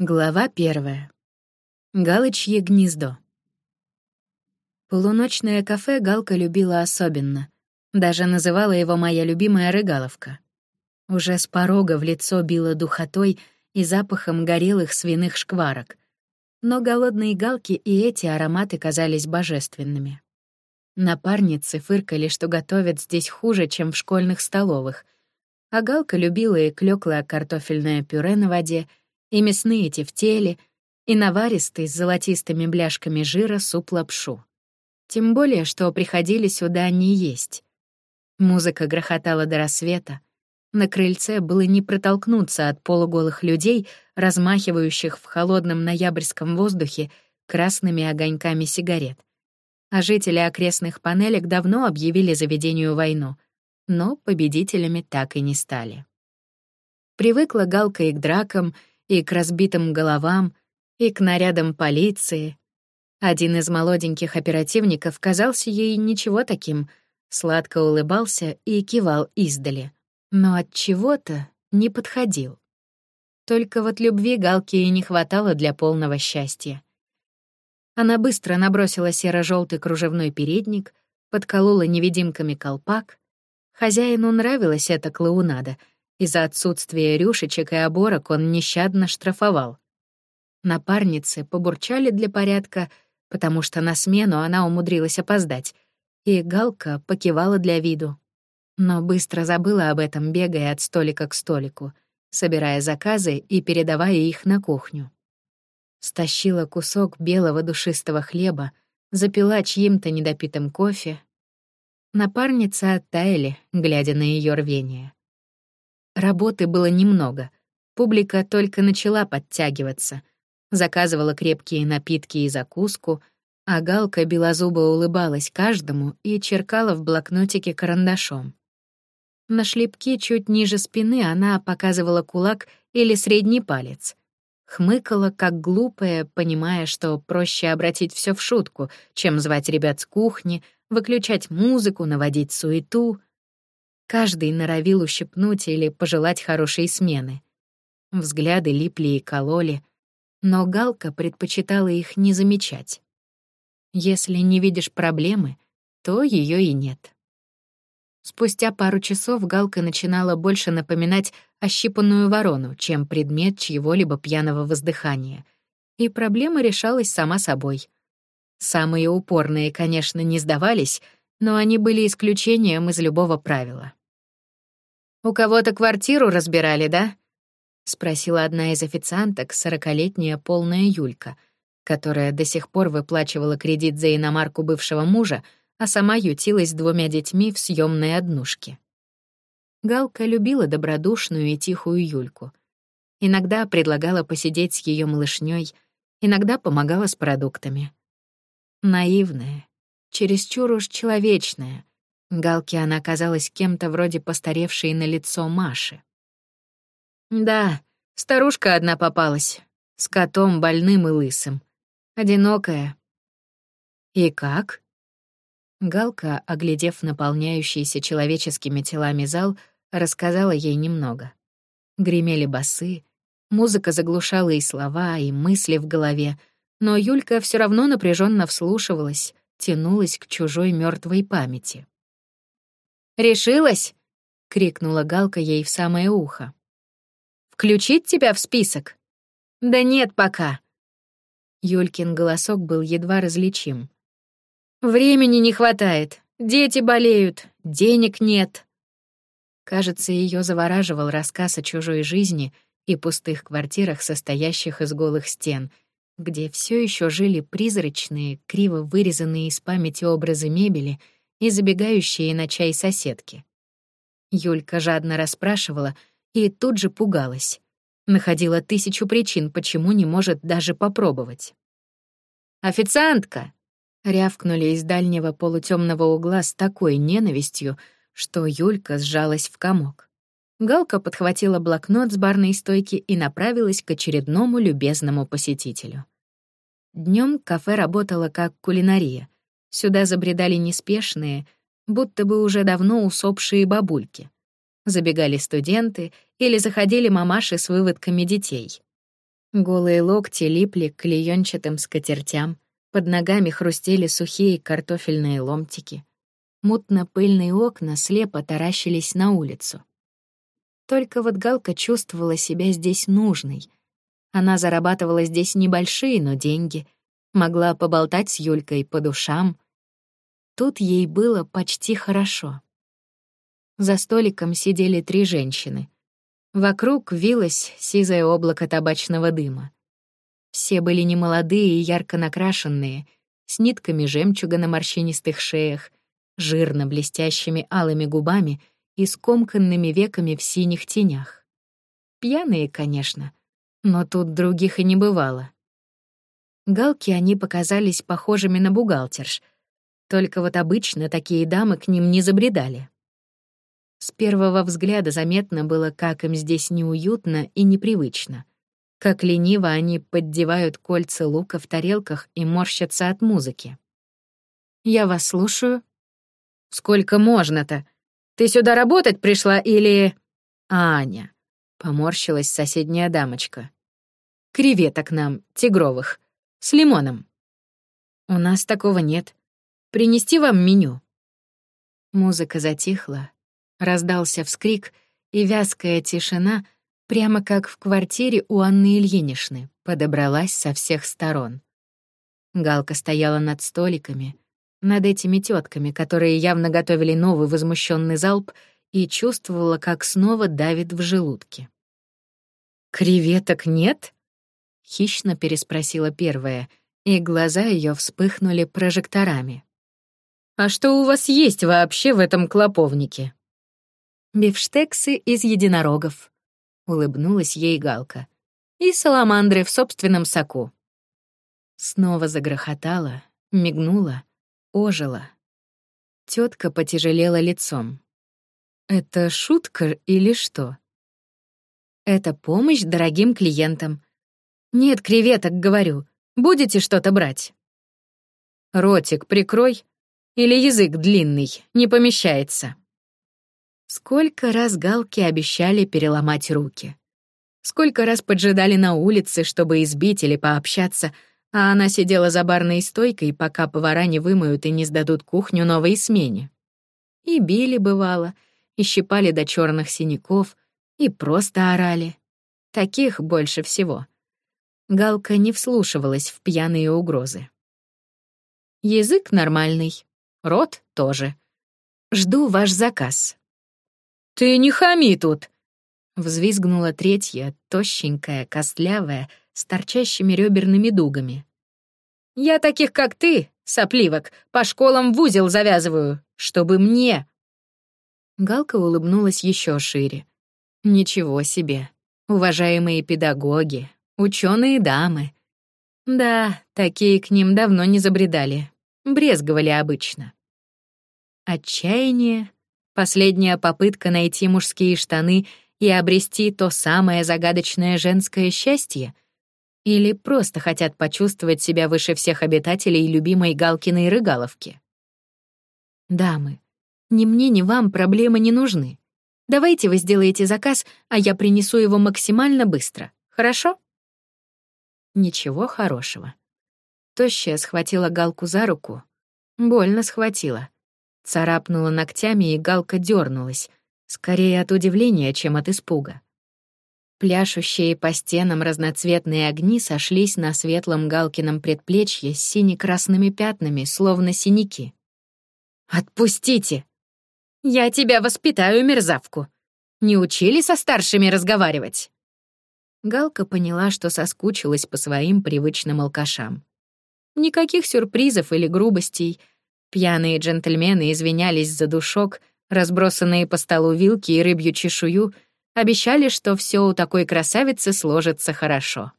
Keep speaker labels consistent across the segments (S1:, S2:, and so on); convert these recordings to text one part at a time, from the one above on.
S1: Глава первая. Галочье гнездо. Полуночное кафе Галка любила особенно. Даже называла его «моя любимая рыгаловка». Уже с порога в лицо било духотой и запахом горелых свиных шкварок. Но голодные галки и эти ароматы казались божественными. Напарницы фыркали, что готовят здесь хуже, чем в школьных столовых. А Галка любила и клёклое картофельное пюре на воде — и мясные тефтели, и наваристый с золотистыми бляшками жира суп-лапшу. Тем более, что приходили сюда не есть. Музыка грохотала до рассвета. На крыльце было не протолкнуться от полуголых людей, размахивающих в холодном ноябрьском воздухе красными огоньками сигарет. А жители окрестных панелек давно объявили заведению войну, но победителями так и не стали. Привыкла Галка и к дракам, и к разбитым головам, и к нарядам полиции. Один из молоденьких оперативников казался ей ничего таким, сладко улыбался и кивал издали, но от чего-то не подходил. Только вот любви Галке и не хватало для полного счастья. Она быстро набросила серо желтый кружевной передник, подколола невидимками колпак. Хозяину нравилась эта клоунада — из-за отсутствия рюшечек и оборок он нещадно штрафовал. Напарницы побурчали для порядка, потому что на смену она умудрилась опоздать, и Галка покивала для виду. Но быстро забыла об этом, бегая от столика к столику, собирая заказы и передавая их на кухню. Стащила кусок белого душистого хлеба, запила чьим-то недопитым кофе. Напарницы оттаяли, глядя на ее рвение. Работы было немного. Публика только начала подтягиваться. Заказывала крепкие напитки и закуску, а Галка белозубо улыбалась каждому и черкала в блокнотике карандашом. На шлепке чуть ниже спины она показывала кулак или средний палец. Хмыкала, как глупая, понимая, что проще обратить все в шутку, чем звать ребят с кухни, выключать музыку, наводить суету — Каждый норовил ущипнуть или пожелать хорошей смены. Взгляды липли и кололи, но Галка предпочитала их не замечать. Если не видишь проблемы, то ее и нет. Спустя пару часов Галка начинала больше напоминать ощипанную ворону, чем предмет чьего-либо пьяного воздыхания. И проблема решалась сама собой. Самые упорные, конечно, не сдавались, но они были исключением из любого правила. «У кого-то квартиру разбирали, да?» — спросила одна из официанток, сорокалетняя полная Юлька, которая до сих пор выплачивала кредит за иномарку бывшего мужа, а сама ютилась с двумя детьми в съемной однушке. Галка любила добродушную и тихую Юльку. Иногда предлагала посидеть с ее малышней, иногда помогала с продуктами. Наивная, чересчур уж человечная, Галке она казалась кем-то вроде постаревшей на лицо Маши. Да, старушка одна попалась, с котом больным и лысым. Одинокая. И как? Галка, оглядев наполняющийся человеческими телами зал, рассказала ей немного. Гремели басы, музыка заглушала и слова, и мысли в голове, но Юлька все равно напряженно вслушивалась, тянулась к чужой мертвой памяти. «Решилась?» — крикнула Галка ей в самое ухо. «Включить тебя в список?» «Да нет пока». Юлькин голосок был едва различим. «Времени не хватает, дети болеют, денег нет». Кажется, ее завораживал рассказ о чужой жизни и пустых квартирах, состоящих из голых стен, где все еще жили призрачные, криво вырезанные из памяти образы мебели — и забегающие на чай соседки. Юлька жадно расспрашивала и тут же пугалась. Находила тысячу причин, почему не может даже попробовать. «Официантка!» — рявкнули из дальнего полутемного угла с такой ненавистью, что Юлька сжалась в комок. Галка подхватила блокнот с барной стойки и направилась к очередному любезному посетителю. Днем кафе работало как кулинария — Сюда забредали неспешные, будто бы уже давно усопшие бабульки. Забегали студенты или заходили мамаши с выводками детей. Голые локти липли к клеёнчатым скатертям, под ногами хрустели сухие картофельные ломтики. Мутно-пыльные окна слепо таращились на улицу. Только вот Галка чувствовала себя здесь нужной. Она зарабатывала здесь небольшие, но деньги, могла поболтать с Юлькой по душам. Тут ей было почти хорошо. За столиком сидели три женщины. Вокруг вилось сизое облако табачного дыма. Все были немолодые и ярко накрашенные, с нитками жемчуга на морщинистых шеях, жирно блестящими алыми губами и скомканными веками в синих тенях. Пьяные, конечно, но тут других и не бывало. Галки они показались похожими на бухгалтерш, только вот обычно такие дамы к ним не забредали. С первого взгляда заметно было, как им здесь неуютно и непривычно. Как лениво они поддевают кольца лука в тарелках и морщатся от музыки. «Я вас слушаю», Сколько можно-то? Ты сюда работать пришла или...» «Аня», — поморщилась соседняя дамочка. «Креветок нам, тигровых, с лимоном». «У нас такого нет. Принести вам меню?» Музыка затихла, раздался вскрик, и вязкая тишина, прямо как в квартире у Анны Ильиничны, подобралась со всех сторон. Галка стояла над столиками, над этими тетками, которые явно готовили новый возмущенный залп, и чувствовала, как снова давит в желудке. «Креветок нет?» — хищно переспросила первая, и глаза ее вспыхнули прожекторами. «А что у вас есть вообще в этом клоповнике?» «Бифштексы из единорогов», — улыбнулась ей Галка. «И саламандры в собственном соку». Снова загрохотала, мигнула, ожила. Тетка потяжелела лицом. Это шутка или что? Это помощь дорогим клиентам. Нет креветок, говорю. Будете что-то брать? Ротик прикрой. Или язык длинный, не помещается. Сколько раз галки обещали переломать руки. Сколько раз поджидали на улице, чтобы избить или пообщаться — а она сидела за барной стойкой, пока повара не вымоют и не сдадут кухню новой смене. И били, бывало, и щипали до черных синяков, и просто орали. Таких больше всего. Галка не вслушивалась в пьяные угрозы. Язык нормальный, рот тоже. Жду ваш заказ. «Ты не хами тут!» Взвизгнула третья, тощенькая, костлявая, с торчащими реберными дугами. «Я таких, как ты, сопливок, по школам в узел завязываю, чтобы мне...» Галка улыбнулась еще шире. «Ничего себе. Уважаемые педагоги, ученые дамы. Да, такие к ним давно не забредали, брезговали обычно. Отчаяние, последняя попытка найти мужские штаны и обрести то самое загадочное женское счастье — или просто хотят почувствовать себя выше всех обитателей любимой Галкиной Рыгаловки? Дамы, ни мне, ни вам проблемы не нужны. Давайте вы сделаете заказ, а я принесу его максимально быстро. Хорошо? Ничего хорошего. Тощая схватила Галку за руку. Больно схватила. Царапнула ногтями, и Галка дернулась, скорее от удивления, чем от испуга. Пляшущие по стенам разноцветные огни сошлись на светлом Галкином предплечье с сине-красными пятнами, словно синяки. «Отпустите! Я тебя воспитаю, мерзавку! Не учили со старшими разговаривать?» Галка поняла, что соскучилась по своим привычным алкашам. Никаких сюрпризов или грубостей. Пьяные джентльмены извинялись за душок, разбросанные по столу вилки и рыбью чешую — Обещали, что все у такой красавицы сложится хорошо.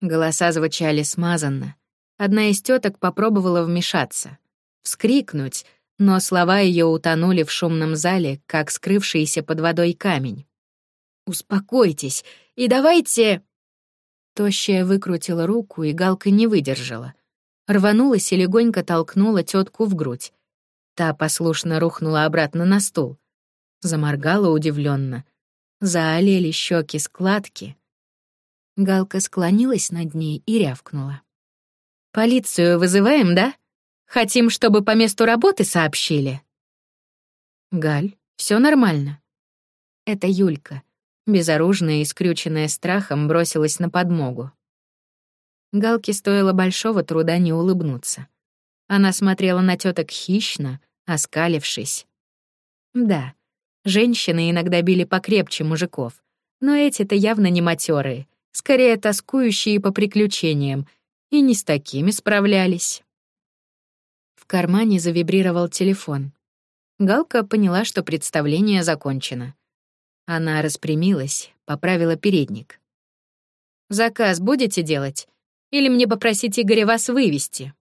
S1: Голоса звучали смазанно. Одна из теток попробовала вмешаться, вскрикнуть, но слова ее утонули в шумном зале, как скрывшийся под водой камень. «Успокойтесь и давайте...» Тощая выкрутила руку, и Галка не выдержала. Рванулась и легонько толкнула тетку в грудь. Та послушно рухнула обратно на стул. Заморгала удивленно, заолели щеки складки. Галка склонилась над ней и рявкнула. «Полицию вызываем, да? Хотим, чтобы по месту работы сообщили?» «Галь, все нормально». Это Юлька, безоружная и скрюченная страхом, бросилась на подмогу. Галке стоило большого труда не улыбнуться. Она смотрела на теток хищно, оскалившись. Да, женщины иногда били покрепче мужиков, но эти-то явно не матерые, скорее тоскующие по приключениям, и не с такими справлялись. В кармане завибрировал телефон. Галка поняла, что представление закончено. Она распрямилась, поправила передник. «Заказ будете делать? Или мне попросить Игоря вас вывести?»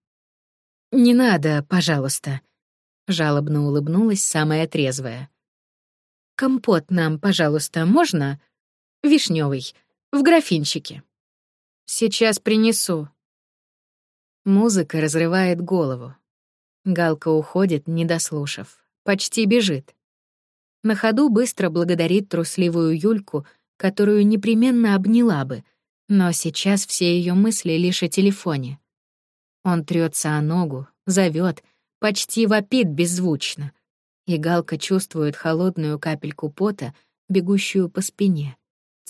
S1: «Не надо, пожалуйста», — жалобно улыбнулась самая трезвая. «Компот нам, пожалуйста, можно? Вишневый, в графинчике. Сейчас принесу. Музыка разрывает голову. Галка уходит, не дослушав. Почти бежит. На ходу быстро благодарит трусливую Юльку, которую непременно обняла бы, но сейчас все ее мысли лишь о телефоне. Он трется о ногу, зовет, почти вопит беззвучно. И Галка чувствует холодную капельку пота, бегущую по спине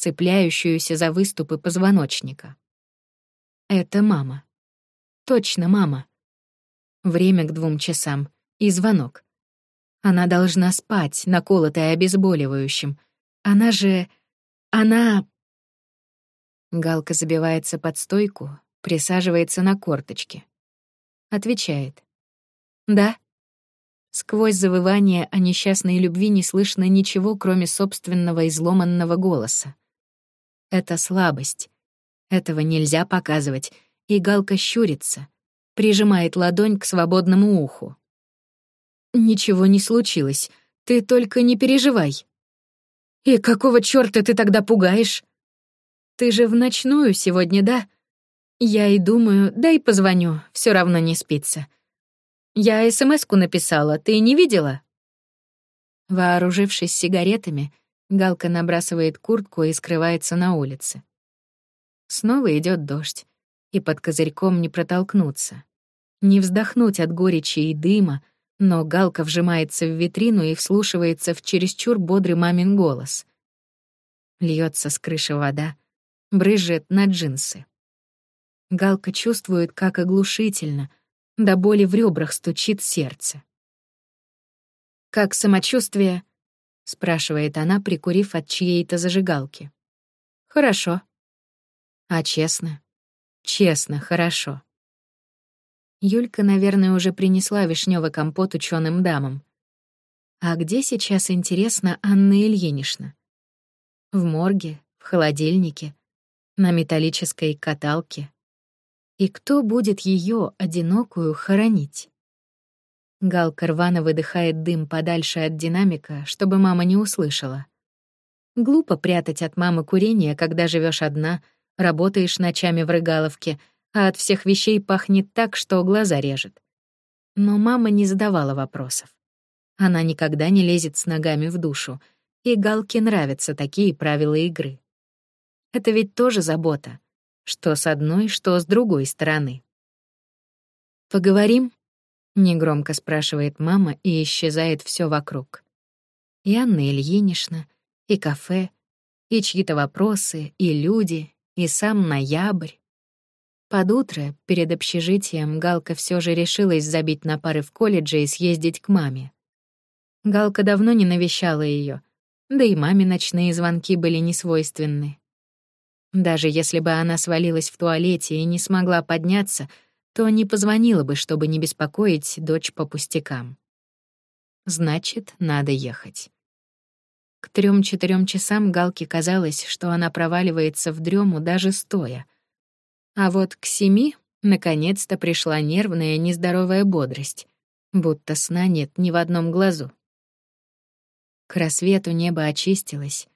S1: цепляющуюся за выступы позвоночника. Это мама. Точно мама. Время к двум часам. И звонок. Она должна спать, наколотая обезболивающим. Она же... Она... Галка забивается под стойку, присаживается на корточки. Отвечает. «Да». Сквозь завывание о несчастной любви не слышно ничего, кроме собственного изломанного голоса. Это слабость. Этого нельзя показывать, и Галка щурится, прижимает ладонь к свободному уху. «Ничего не случилось, ты только не переживай». «И какого чёрта ты тогда пугаешь?» «Ты же в ночную сегодня, да?» Я и думаю, дай позвоню, все равно не спится. Я СМС-ку написала, ты не видела? Вооружившись сигаретами, Галка набрасывает куртку и скрывается на улице. Снова идет дождь, и под козырьком не протолкнуться. Не вздохнуть от горечи и дыма, но Галка вжимается в витрину и вслушивается в чересчур бодрый мамин голос. Льется с крыши вода, брызжет на джинсы. Галка чувствует, как оглушительно, до боли в ребрах стучит сердце. Как самочувствие — спрашивает она, прикурив от чьей-то зажигалки. «Хорошо». «А честно?» «Честно, хорошо». Юлька, наверное, уже принесла вишневый компот ученым дамам. А где сейчас, интересно, Анна Ильинична? В морге, в холодильнике, на металлической каталке. И кто будет ее одинокую хоронить? Галка рвано выдыхает дым подальше от динамика, чтобы мама не услышала. Глупо прятать от мамы курение, когда живешь одна, работаешь ночами в рыгаловке, а от всех вещей пахнет так, что глаза режет. Но мама не задавала вопросов. Она никогда не лезет с ногами в душу, и Галке нравятся такие правила игры. Это ведь тоже забота, что с одной, что с другой стороны. «Поговорим?» Негромко спрашивает мама и исчезает все вокруг. И Анна Ильинична, и кафе, и чьи-то вопросы, и люди, и сам ноябрь. Под утро, перед общежитием, Галка все же решилась забить на пары в колледже и съездить к маме. Галка давно не навещала ее, да и маме ночные звонки были несвойственны. Даже если бы она свалилась в туалете и не смогла подняться — то не позвонила бы, чтобы не беспокоить дочь по пустякам. Значит, надо ехать. К трем-четырем часам Галке казалось, что она проваливается в дрему даже стоя. А вот к семи наконец-то пришла нервная, нездоровая бодрость, будто сна нет ни в одном глазу. К рассвету небо очистилось,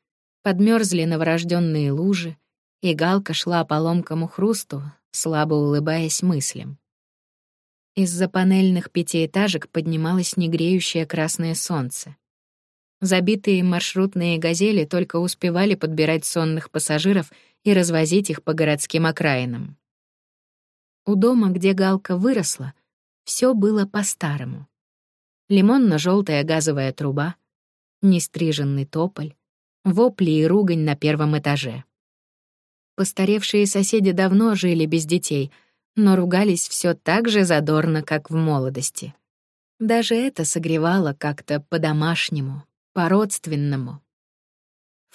S1: подмерзли новорожденные лужи, и Галка шла по ломкому хрусту, слабо улыбаясь мыслям. Из-за панельных пятиэтажек поднималось негреющее красное солнце. Забитые маршрутные газели только успевали подбирать сонных пассажиров и развозить их по городским окраинам. У дома, где Галка выросла, все было по-старому. Лимонно-желтая газовая труба, нестриженный тополь, вопли и ругань на первом этаже. Постаревшие соседи давно жили без детей, но ругались все так же задорно, как в молодости. Даже это согревало как-то по-домашнему, по-родственному.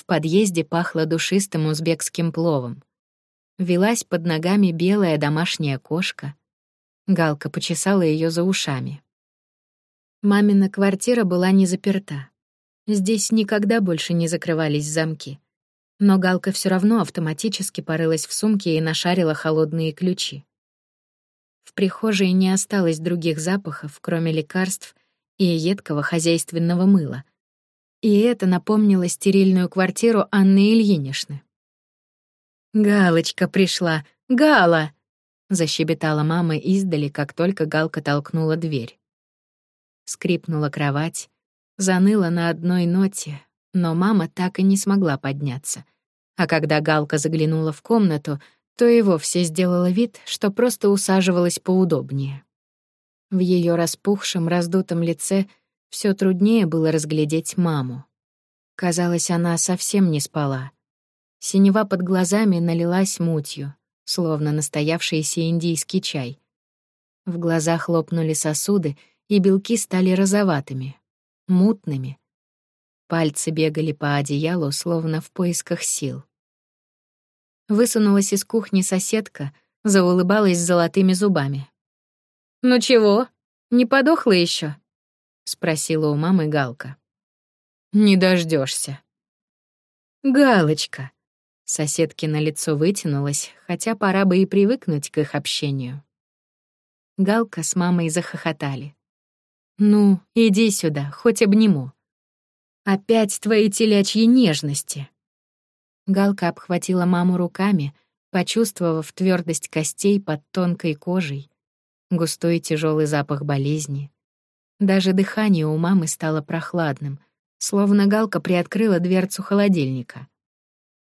S1: В подъезде пахло душистым узбекским пловом. Велась под ногами белая домашняя кошка. Галка почесала ее за ушами. Мамина квартира была не заперта. Здесь никогда больше не закрывались замки. Но Галка все равно автоматически порылась в сумке и нашарила холодные ключи. В прихожей не осталось других запахов, кроме лекарств и едкого хозяйственного мыла. И это напомнило стерильную квартиру Анны Ильиничны. «Галочка пришла! Гала!» — защебетала мама издали, как только Галка толкнула дверь. Скрипнула кровать, заныла на одной ноте, но мама так и не смогла подняться. А когда Галка заглянула в комнату, то и вовсе сделала вид, что просто усаживалась поудобнее. В ее распухшем, раздутом лице все труднее было разглядеть маму. Казалось, она совсем не спала. Синева под глазами налилась мутью, словно настоявшийся индийский чай. В глазах лопнули сосуды, и белки стали розоватыми, мутными, Пальцы бегали по одеялу, словно в поисках сил. Высунулась из кухни соседка, заулыбалась золотыми зубами. «Ну чего, не подохла еще? Спросила у мамы Галка. «Не дождешься. «Галочка!» Соседки на лицо вытянулась, хотя пора бы и привыкнуть к их общению. Галка с мамой захохотали. «Ну, иди сюда, хоть обниму», Опять твои телячьи нежности. Галка обхватила маму руками, почувствовав твердость костей под тонкой кожей, густой тяжелый запах болезни. Даже дыхание у мамы стало прохладным, словно Галка приоткрыла дверцу холодильника.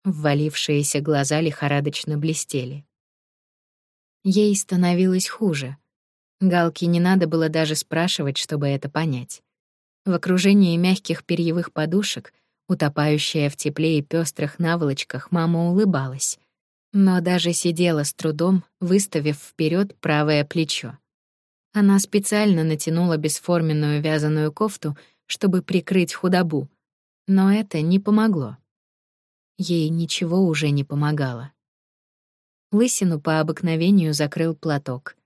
S1: Ввалившиеся глаза лихорадочно блестели. Ей становилось хуже. Галке не надо было даже спрашивать, чтобы это понять. В окружении мягких перьевых подушек, утопающая в тепле и пестрых наволочках, мама улыбалась, но даже сидела с трудом, выставив вперед правое плечо. Она специально натянула бесформенную вязаную кофту, чтобы прикрыть худобу, но это не помогло. Ей ничего уже не помогало. Лысину по обыкновению закрыл платок.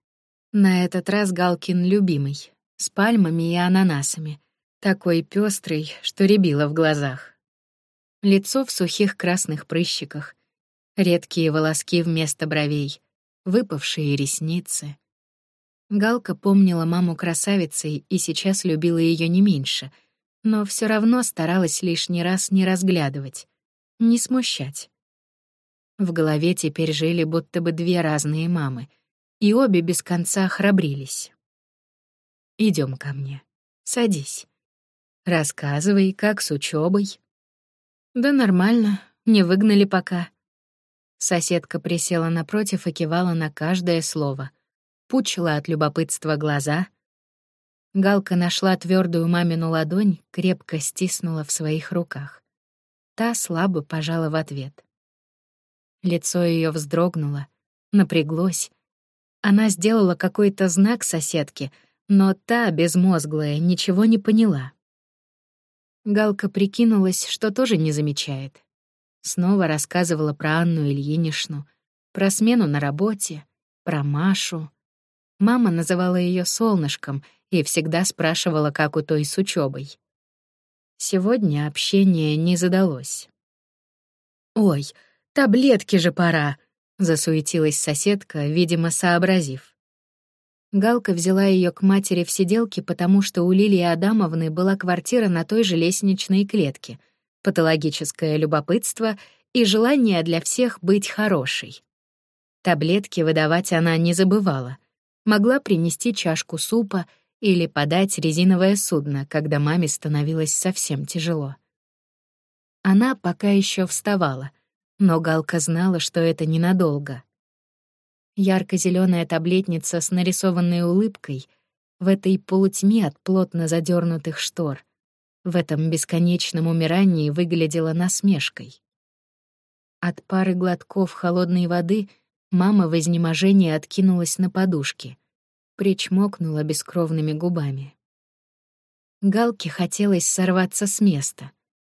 S1: На этот раз Галкин любимый, с пальмами и ананасами, такой пестрый, что рябило в глазах. Лицо в сухих красных прыщиках, редкие волоски вместо бровей, выпавшие ресницы. Галка помнила маму красавицей и сейчас любила ее не меньше, но все равно старалась лишний раз не разглядывать, не смущать. В голове теперь жили будто бы две разные мамы, и обе без конца храбрились. Идем ко мне. Садись. Рассказывай, как с учебой. Да нормально, не выгнали пока. Соседка присела напротив и кивала на каждое слово. Пучила от любопытства глаза. Галка нашла твердую мамину ладонь, крепко стиснула в своих руках. Та слабо пожала в ответ. Лицо ее вздрогнуло, напряглось. Она сделала какой-то знак соседке, но та, безмозглая, ничего не поняла. Галка прикинулась, что тоже не замечает. Снова рассказывала про Анну Ильинишну, про смену на работе, про Машу. Мама называла ее солнышком и всегда спрашивала, как у той с учебой. Сегодня общение не задалось. «Ой, таблетки же пора!» — засуетилась соседка, видимо, сообразив. Галка взяла ее к матери в сиделке, потому что у Лилии Адамовны была квартира на той же лестничной клетке, патологическое любопытство и желание для всех быть хорошей. Таблетки выдавать она не забывала. Могла принести чашку супа или подать резиновое судно, когда маме становилось совсем тяжело. Она пока еще вставала, Но Галка знала, что это ненадолго. ярко зеленая таблетница с нарисованной улыбкой в этой полутьме от плотно задернутых штор в этом бесконечном умирании выглядела насмешкой. От пары глотков холодной воды мама в изнеможении откинулась на подушки, причмокнула бескровными губами. Галке хотелось сорваться с места,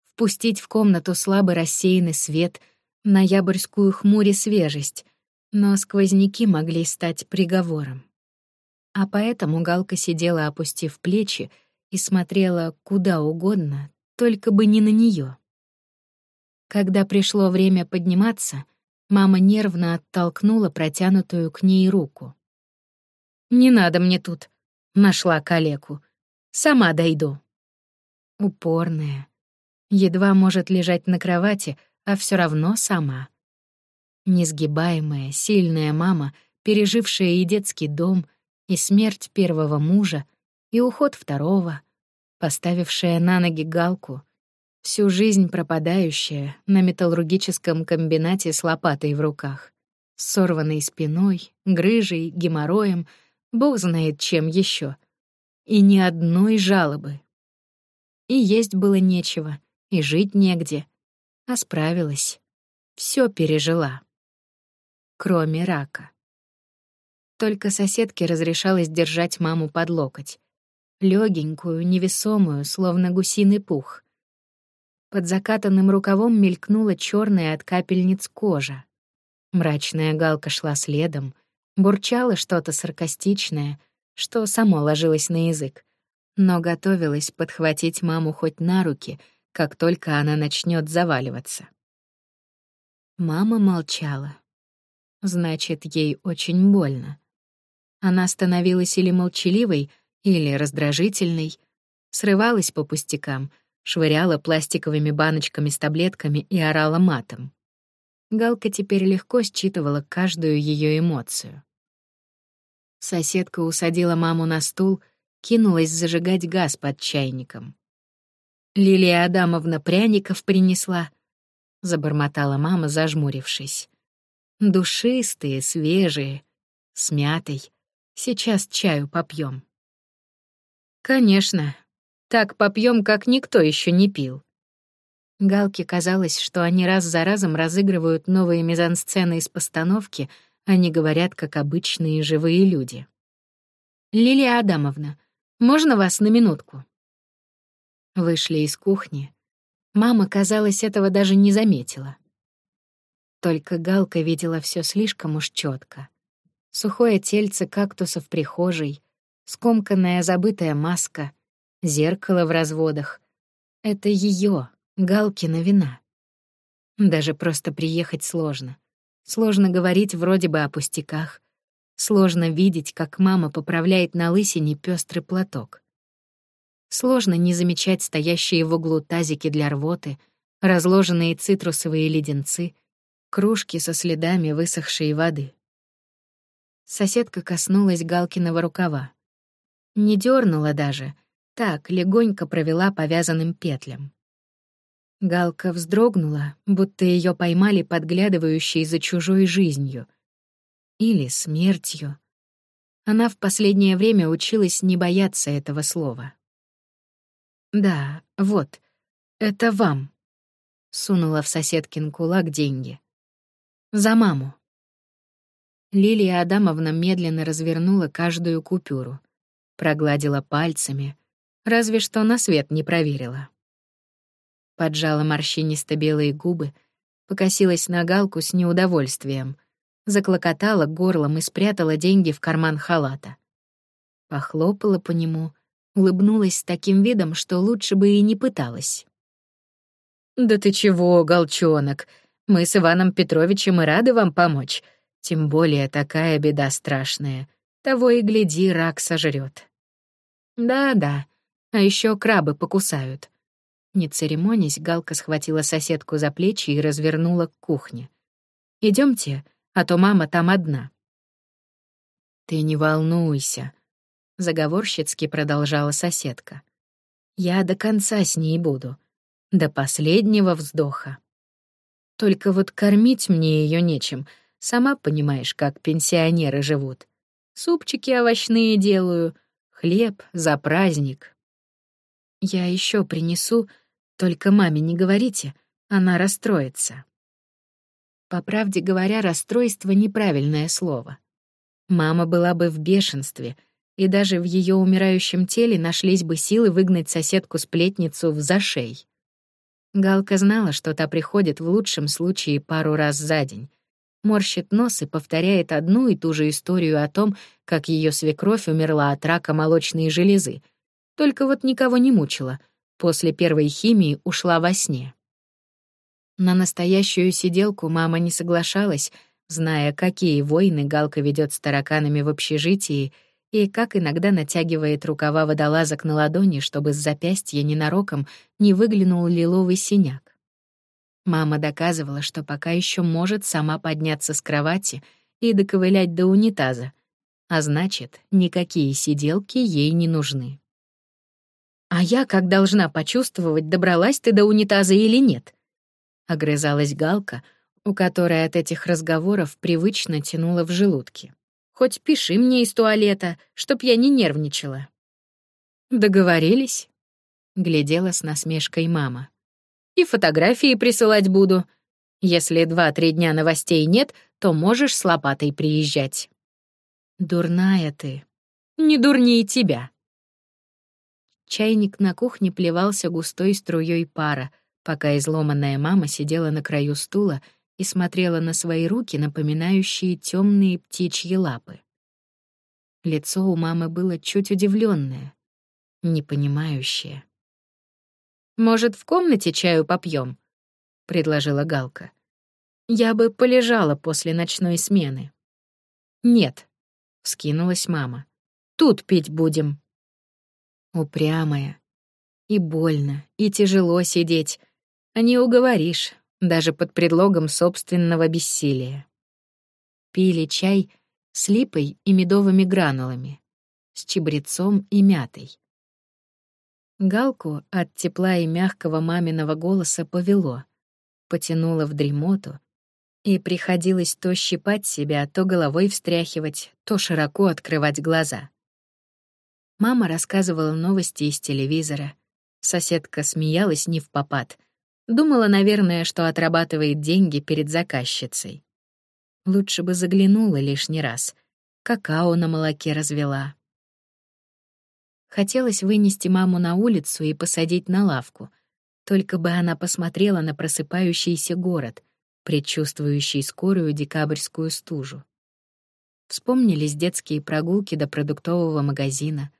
S1: впустить в комнату слабый рассеянный свет, ноябрьскую хмурь и свежесть, но сквозняки могли стать приговором. А поэтому Галка сидела, опустив плечи, и смотрела куда угодно, только бы не на нее. Когда пришло время подниматься, мама нервно оттолкнула протянутую к ней руку. «Не надо мне тут», — нашла калеку. «Сама дойду». Упорная. Едва может лежать на кровати, а все равно сама. Несгибаемая, сильная мама, пережившая и детский дом, и смерть первого мужа, и уход второго, поставившая на ноги галку, всю жизнь пропадающая на металлургическом комбинате с лопатой в руках, сорванной спиной, грыжей, геморроем, бог знает чем еще, И ни одной жалобы. И есть было нечего, и жить негде, а справилась. Все пережила. Кроме рака. Только соседке разрешалось держать маму под локоть. легенькую, невесомую, словно гусиный пух. Под закатанным рукавом мелькнула черная от капельниц кожа. Мрачная галка шла следом, бурчала что-то саркастичное, что само ложилось на язык, но готовилась подхватить маму хоть на руки, как только она начнет заваливаться. Мама молчала. Значит, ей очень больно. Она становилась или молчаливой, или раздражительной, срывалась по пустякам, швыряла пластиковыми баночками с таблетками и орала матом. Галка теперь легко считывала каждую ее эмоцию. Соседка усадила маму на стул, кинулась зажигать газ под чайником. «Лилия Адамовна пряников принесла», — забормотала мама, зажмурившись. «Душистые, свежие, с мятой. Сейчас чаю попьем. Конечно. Так попьем, как никто еще не пил. Галке казалось, что они раз за разом разыгрывают новые мизансцены из постановки, а не говорят, как обычные живые люди. «Лилия Адамовна, можно вас на минутку?» Вышли из кухни. Мама, казалось, этого даже не заметила. Только Галка видела все слишком уж четко сухое тельце кактуса в прихожей, скомканная забытая маска, зеркало в разводах. Это ее, Галкина вина. Даже просто приехать сложно. Сложно говорить вроде бы о пустяках. Сложно видеть, как мама поправляет на лысине пестрый платок. Сложно не замечать стоящие в углу тазики для рвоты, разложенные цитрусовые леденцы, кружки со следами высохшей воды. Соседка коснулась Галкиного рукава. Не дернула даже, так легонько провела повязанным петлям. Галка вздрогнула, будто ее поймали подглядывающие за чужой жизнью. Или смертью. Она в последнее время училась не бояться этого слова. «Да, вот, это вам», — сунула в соседкин кулак деньги. «За маму». Лилия Адамовна медленно развернула каждую купюру, прогладила пальцами, разве что на свет не проверила. Поджала морщинисто-белые губы, покосилась на галку с неудовольствием, заклокотала горлом и спрятала деньги в карман халата. Похлопала по нему, улыбнулась с таким видом, что лучше бы и не пыталась. «Да ты чего, голчонок? Мы с Иваном Петровичем и рады вам помочь. Тем более такая беда страшная. Того и гляди, рак сожрет. Да-да, а еще крабы покусают. Не церемонясь, Галка схватила соседку за плечи и развернула к кухне. Идемте, а то мама там одна. Ты не волнуйся, заговорщицки продолжала соседка. Я до конца с ней буду, до последнего вздоха. Только вот кормить мне ее нечем. Сама понимаешь, как пенсионеры живут. Супчики овощные делаю, хлеб за праздник. Я еще принесу, только маме не говорите, она расстроится. По правде говоря, расстройство — неправильное слово. Мама была бы в бешенстве, и даже в ее умирающем теле нашлись бы силы выгнать соседку-сплетницу в зашей. Галка знала, что та приходит в лучшем случае пару раз за день. Морщит нос и повторяет одну и ту же историю о том, как ее свекровь умерла от рака молочной железы. Только вот никого не мучила. После первой химии ушла во сне. На настоящую сиделку мама не соглашалась, зная, какие войны Галка ведет с тараканами в общежитии и как иногда натягивает рукава водолазок на ладони, чтобы с запястья ненароком не выглянул лиловый синяк. Мама доказывала, что пока еще может сама подняться с кровати и доковылять до унитаза, а значит, никакие сиделки ей не нужны. «А я как должна почувствовать, добралась ты до унитаза или нет?» огрызалась Галка, у которой от этих разговоров привычно тянуло в желудке. Хоть пиши мне из туалета, чтоб я не нервничала. Договорились? глядела с насмешкой мама. И фотографии присылать буду. Если два-три дня новостей нет, то можешь с лопатой приезжать. Дурная ты. Не дурнее тебя. Чайник на кухне плевался густой струей пара, пока изломанная мама сидела на краю стула и смотрела на свои руки, напоминающие темные птичьи лапы. Лицо у мамы было чуть удивленное, непонимающее. «Может, в комнате чаю попьем? предложила Галка. «Я бы полежала после ночной смены». «Нет», — вскинулась мама. «Тут пить будем». Упрямая. И больно, и тяжело сидеть, а не уговоришь, даже под предлогом собственного бессилия. Пили чай с липой и медовыми гранулами, с чебрецом и мятой. Галку от тепла и мягкого маминого голоса повело, потянуло в дремоту, и приходилось то щипать себя, то головой встряхивать, то широко открывать глаза. Мама рассказывала новости из телевизора. Соседка смеялась не в попад — Думала, наверное, что отрабатывает деньги перед заказчицей. Лучше бы заглянула лишний раз. Какао на молоке развела. Хотелось вынести маму на улицу и посадить на лавку. Только бы она посмотрела на просыпающийся город, предчувствующий скорую декабрьскую стужу. Вспомнились детские прогулки до продуктового магазина.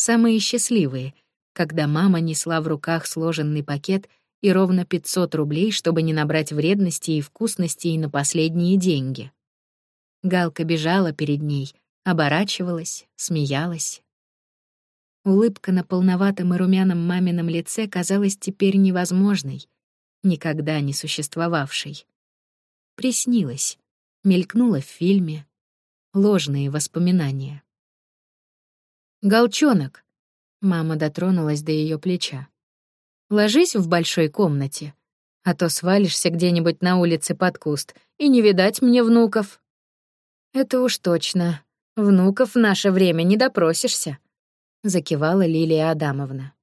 S1: Самые счастливые, когда мама несла в руках сложенный пакет — и ровно 500 рублей, чтобы не набрать вредности и вкусностей на последние деньги. Галка бежала перед ней, оборачивалась, смеялась. Улыбка на полноватом и румяном мамином лице казалась теперь невозможной, никогда не существовавшей. Приснилась, мелькнула в фильме. Ложные воспоминания. «Галчонок!» — мама дотронулась до ее плеча. Ложись в большой комнате, а то свалишься где-нибудь на улице под куст, и не видать мне внуков». «Это уж точно. Внуков в наше время не допросишься», — закивала Лилия Адамовна.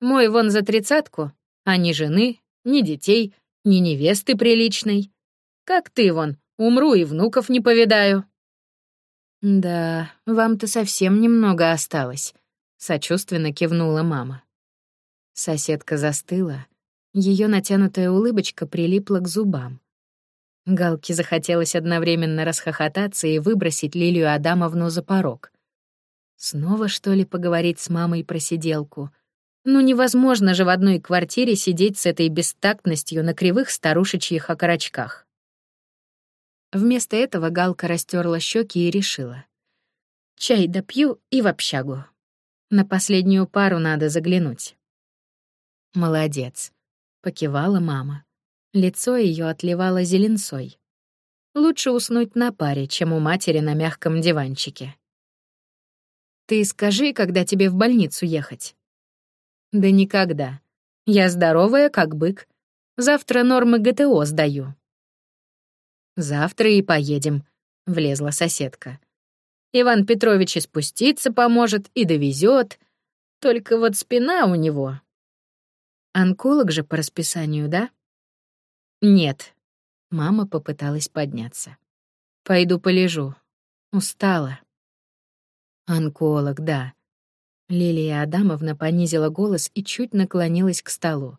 S1: «Мой вон за тридцатку, а ни жены, ни детей, ни невесты приличной. Как ты вон, умру и внуков не повидаю». «Да, вам-то совсем немного осталось», — сочувственно кивнула мама. Соседка застыла. Ее натянутая улыбочка прилипла к зубам. Галке захотелось одновременно расхохотаться и выбросить Лилию Адамовну за порог. Снова, что ли, поговорить с мамой про сиделку? Ну невозможно же в одной квартире сидеть с этой бестактностью на кривых старушечьих окорочках. Вместо этого Галка растерла щеки и решила. Чай допью и в общагу. На последнюю пару надо заглянуть. «Молодец», — покивала мама. Лицо ее отливало зеленцой. Лучше уснуть на паре, чем у матери на мягком диванчике. «Ты скажи, когда тебе в больницу ехать?» «Да никогда. Я здоровая, как бык. Завтра нормы ГТО сдаю». «Завтра и поедем», — влезла соседка. «Иван Петрович и спуститься поможет, и довезет. Только вот спина у него». «Онколог же по расписанию, да?» «Нет». Мама попыталась подняться. «Пойду полежу. Устала». «Онколог, да». Лилия Адамовна понизила голос и чуть наклонилась к столу.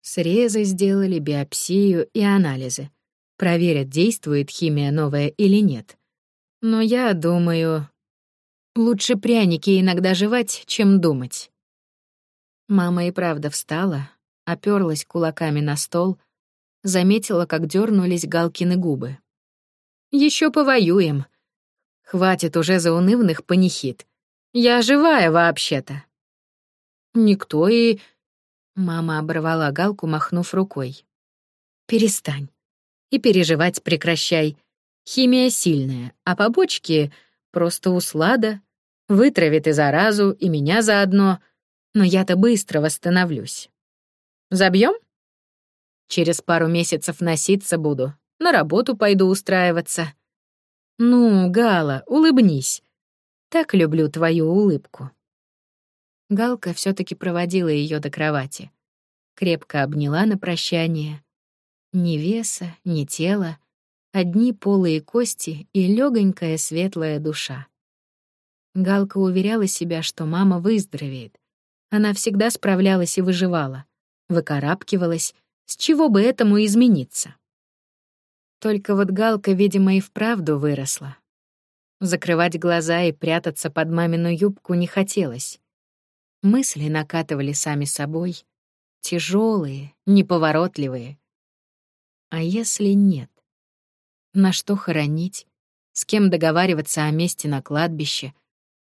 S1: Срезы сделали, биопсию и анализы. Проверят, действует химия новая или нет. Но я думаю, лучше пряники иногда жевать, чем думать. Мама и правда встала, оперлась кулаками на стол, заметила, как дернулись Галкины губы. Еще повоюем. Хватит уже заунывных панихид. Я живая вообще-то. Никто и... Мама оборвала Галку, махнув рукой. Перестань. И переживать прекращай. Химия сильная, а побочки просто услада. Вытравит и заразу, и меня заодно. Но я-то быстро восстановлюсь. Забьем? Через пару месяцев носиться буду. На работу пойду устраиваться. Ну, Гала, улыбнись. Так люблю твою улыбку. Галка все таки проводила ее до кровати. Крепко обняла на прощание. Ни веса, ни тела, одни полые кости и легонькая светлая душа. Галка уверяла себя, что мама выздоровеет. Она всегда справлялась и выживала, выкарабкивалась, с чего бы этому измениться. Только вот Галка, видимо, и вправду выросла. Закрывать глаза и прятаться под мамину юбку не хотелось. Мысли накатывали сами собой, тяжелые, неповоротливые. А если нет? На что хоронить? С кем договариваться о месте на кладбище?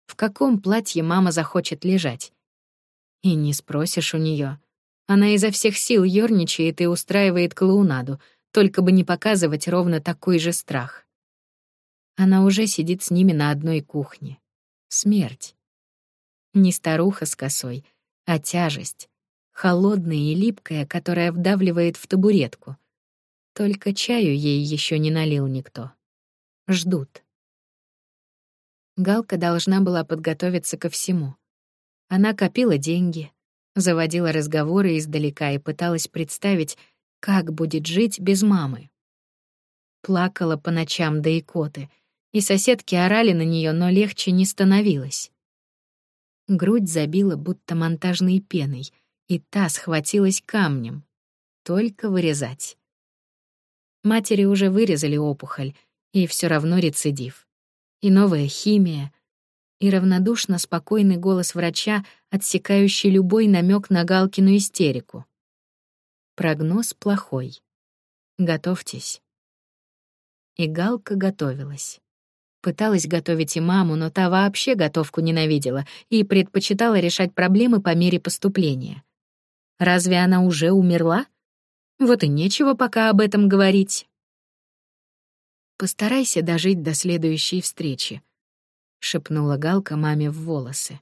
S1: В каком платье мама захочет лежать? И не спросишь у нее. Она изо всех сил ёрничает и устраивает клоунаду, только бы не показывать ровно такой же страх. Она уже сидит с ними на одной кухне. Смерть. Не старуха с косой, а тяжесть, холодная и липкая, которая вдавливает в табуретку. Только чаю ей еще не налил никто. Ждут. Галка должна была подготовиться ко всему. Она копила деньги, заводила разговоры издалека и пыталась представить, как будет жить без мамы. Плакала по ночам до икоты, и соседки орали на нее, но легче не становилось. Грудь забила будто монтажной пеной, и та схватилась камнем. Только вырезать. Матери уже вырезали опухоль, и все равно рецидив. И новая химия, и равнодушно спокойный голос врача, отсекающий любой намек на Галкину истерику. Прогноз плохой. Готовьтесь. И Галка готовилась. Пыталась готовить и маму, но та вообще готовку ненавидела и предпочитала решать проблемы по мере поступления. Разве она уже умерла? Вот и нечего пока об этом говорить. «Постарайся дожить до следующей встречи», — шепнула Галка маме в волосы.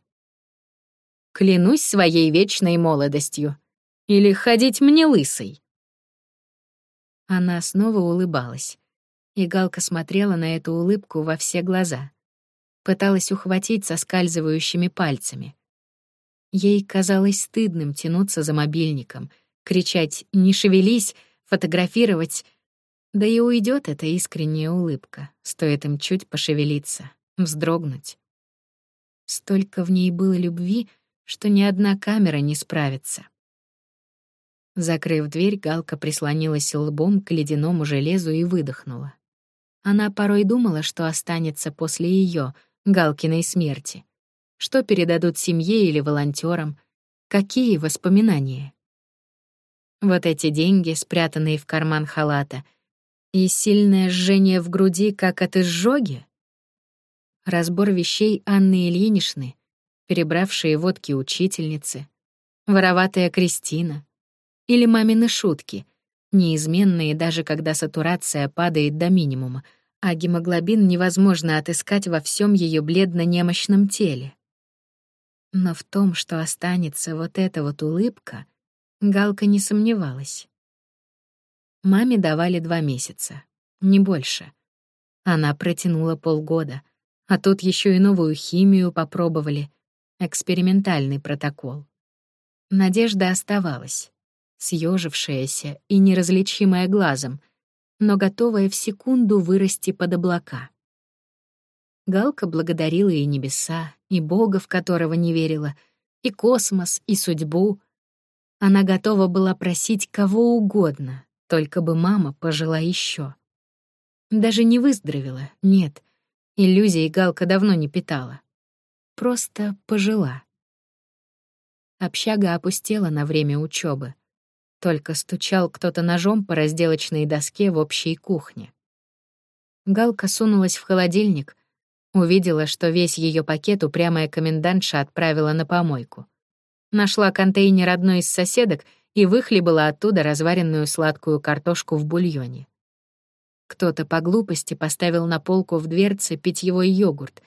S1: «Клянусь своей вечной молодостью. Или ходить мне лысой». Она снова улыбалась и Галка смотрела на эту улыбку во все глаза. Пыталась ухватить соскальзывающими пальцами. Ей казалось стыдным тянуться за мобильником, кричать «не шевелись», фотографировать. Да и уйдет эта искренняя улыбка, стоит им чуть пошевелиться, вздрогнуть. Столько в ней было любви, что ни одна камера не справится. Закрыв дверь, Галка прислонилась лбом к ледяному железу и выдохнула. Она порой думала, что останется после ее Галкиной смерти. Что передадут семье или волонтерам? Какие воспоминания? Вот эти деньги, спрятанные в карман халата, и сильное жжение в груди, как от изжоги? Разбор вещей Анны Ильиничны, перебравшие водки учительницы, вороватая Кристина или мамины шутки — неизменные даже когда сатурация падает до минимума, а гемоглобин невозможно отыскать во всем ее бледно-немощном теле. Но в том, что останется вот эта вот улыбка, Галка не сомневалась. Маме давали два месяца, не больше. Она протянула полгода, а тут еще и новую химию попробовали, экспериментальный протокол. Надежда оставалась, съежившаяся и неразличимая глазом, но готовая в секунду вырасти под облака. Галка благодарила и небеса, и Бога, в которого не верила, и космос, и судьбу. Она готова была просить кого угодно, только бы мама пожила еще. Даже не выздоровела, нет. Иллюзий Галка давно не питала. Просто пожила. Общага опустела на время учебы. Только стучал кто-то ножом по разделочной доске в общей кухне. Галка сунулась в холодильник, увидела, что весь ее пакет упрямая комендантша отправила на помойку. Нашла контейнер одной из соседок и выхлебала оттуда разваренную сладкую картошку в бульоне. Кто-то по глупости поставил на полку в дверце питьевой йогурт,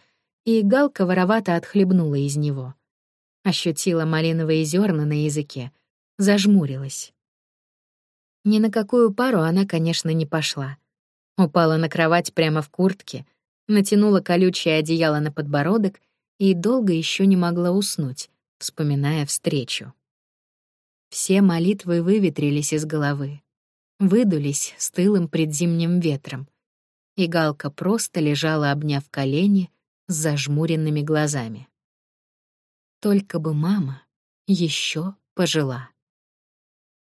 S1: и Галка воровато отхлебнула из него. Ощутила малиновые зерна на языке, зажмурилась. Ни на какую пару она, конечно, не пошла. Упала на кровать прямо в куртке, натянула колючее одеяло на подбородок и долго еще не могла уснуть, вспоминая встречу. Все молитвы выветрились из головы, выдулись стылым предзимним ветром, и Галка просто лежала, обняв колени, с зажмуренными глазами. Только бы мама еще пожила.